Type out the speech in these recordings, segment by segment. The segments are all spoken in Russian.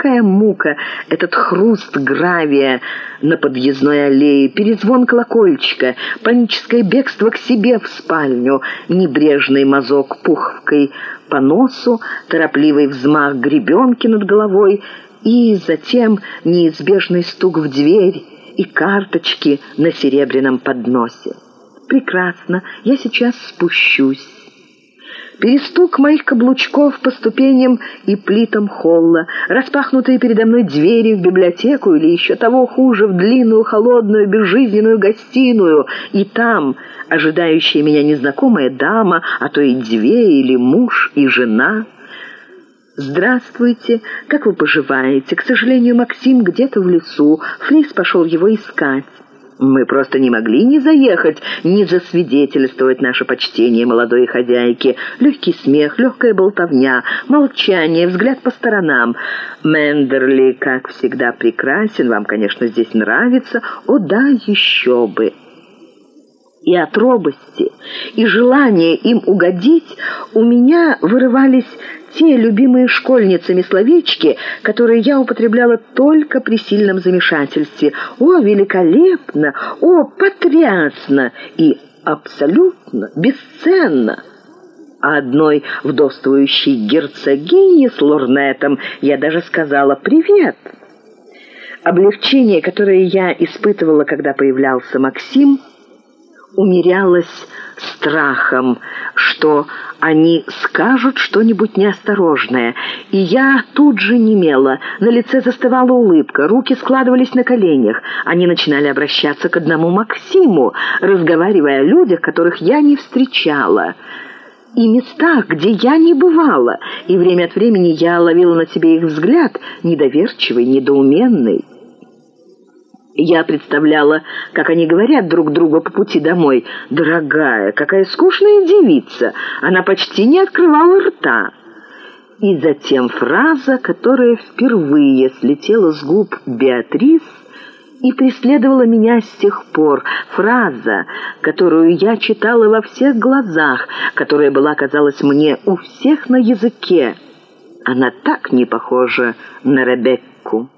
какая мука этот хруст гравия на подъездной аллее, перезвон колокольчика, паническое бегство к себе в спальню, небрежный мазок пуховкой по носу, торопливый взмах гребенки над головой и затем неизбежный стук в дверь и карточки на серебряном подносе. «Прекрасно, я сейчас спущусь». Перестук моих каблучков по ступеням и плитам холла, распахнутые передо мной двери в библиотеку или еще того хуже, в длинную, холодную, безжизненную гостиную, и там ожидающая меня незнакомая дама, а то и две, или муж и жена. «Здравствуйте, как вы поживаете? К сожалению, Максим где-то в лесу. Фрис пошел его искать». Мы просто не могли не заехать, не засвидетельствовать наше почтение молодой хозяйки. Легкий смех, легкая болтовня, молчание, взгляд по сторонам. Мендерли, как всегда, прекрасен, вам, конечно, здесь нравится. О да, еще бы! И от робости, и желания им угодить у меня вырывались те любимые школьницами словечки, которые я употребляла только при сильном замешательстве. «О, великолепно! О, потрясно!» и «абсолютно бесценно!» А одной вдовствующей герцогине с лорнетом я даже сказала «привет». Облегчение, которое я испытывала, когда появлялся Максим, умерялось страхом, что они скажут что-нибудь неосторожное, и я тут же немела, на лице застывала улыбка, руки складывались на коленях. Они начинали обращаться к одному Максиму, разговаривая о людях, которых я не встречала и местах, где я не бывала, и время от времени я ловила на себе их взгляд, недоверчивый, недоуменный. Я представляла, как они говорят друг другу по пути домой. «Дорогая, какая скучная девица! Она почти не открывала рта!» И затем фраза, которая впервые слетела с губ Беатрис и преследовала меня с тех пор. Фраза, которую я читала во всех глазах, которая была, казалось мне, у всех на языке. Она так не похожа на Ребекку.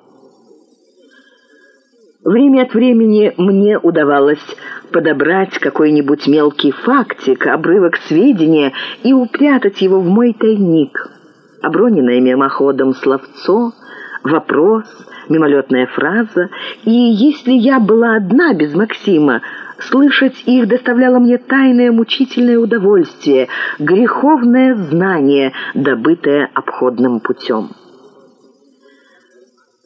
Время от времени мне удавалось подобрать какой-нибудь мелкий фактик, обрывок сведения и упрятать его в мой тайник. Оброненное мимоходом словцо, вопрос, мимолетная фраза. И если я была одна без Максима, слышать их доставляло мне тайное мучительное удовольствие, греховное знание, добытое обходным путем.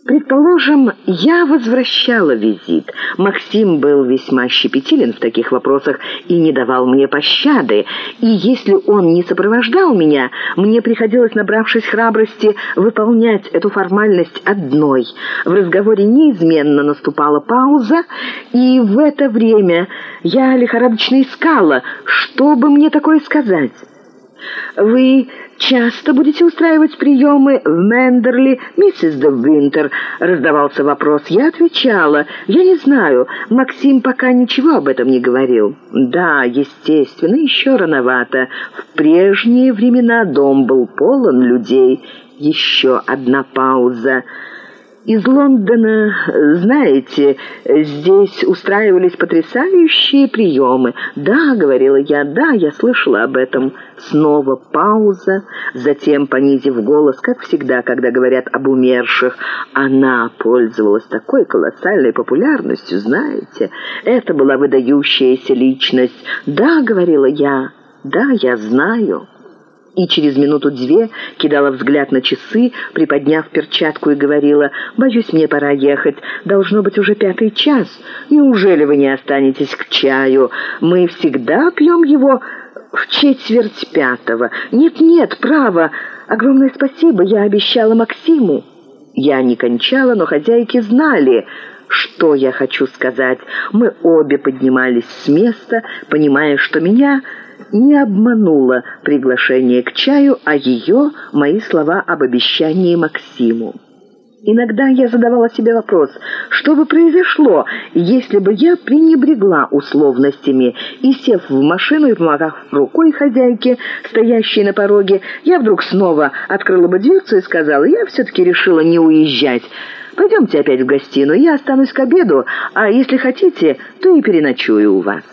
Предположим, я возвращала визит. Максим был весьма щепетилен в таких вопросах и не давал мне пощады. И если он не сопровождал меня, мне приходилось, набравшись храбрости, выполнять эту формальность одной. В разговоре неизменно наступала пауза, и в это время я лихорадочно искала, что бы мне такое сказать. «Вы часто будете устраивать приемы в Мендерли, миссис де Винтер?» — раздавался вопрос. Я отвечала. «Я не знаю. Максим пока ничего об этом не говорил». «Да, естественно, еще рановато. В прежние времена дом был полон людей». Еще одна пауза. Из Лондона, знаете, здесь устраивались потрясающие приемы. Да, говорила я, да, я слышала об этом. Снова пауза, затем, понизив голос, как всегда, когда говорят об умерших, она пользовалась такой колоссальной популярностью, знаете. Это была выдающаяся личность. Да, говорила я, да, я знаю» и через минуту-две кидала взгляд на часы, приподняв перчатку и говорила, «Боюсь, мне пора ехать. Должно быть уже пятый час. Неужели вы не останетесь к чаю? Мы всегда пьем его в четверть пятого. Нет-нет, право. Огромное спасибо, я обещала Максиму». Я не кончала, но хозяйки знали, что я хочу сказать. Мы обе поднимались с места, понимая, что меня не обмануло приглашение к чаю, а ее — мои слова об обещании Максиму. Иногда я задавала себе вопрос, что бы произошло, если бы я пренебрегла условностями и, сев в машину и помогав рукой хозяйке, стоящей на пороге, я вдруг снова открыла бы дверцу и сказала, я все-таки решила не уезжать. Пойдемте опять в гостиную, я останусь к обеду, а если хотите, то и переночую у вас.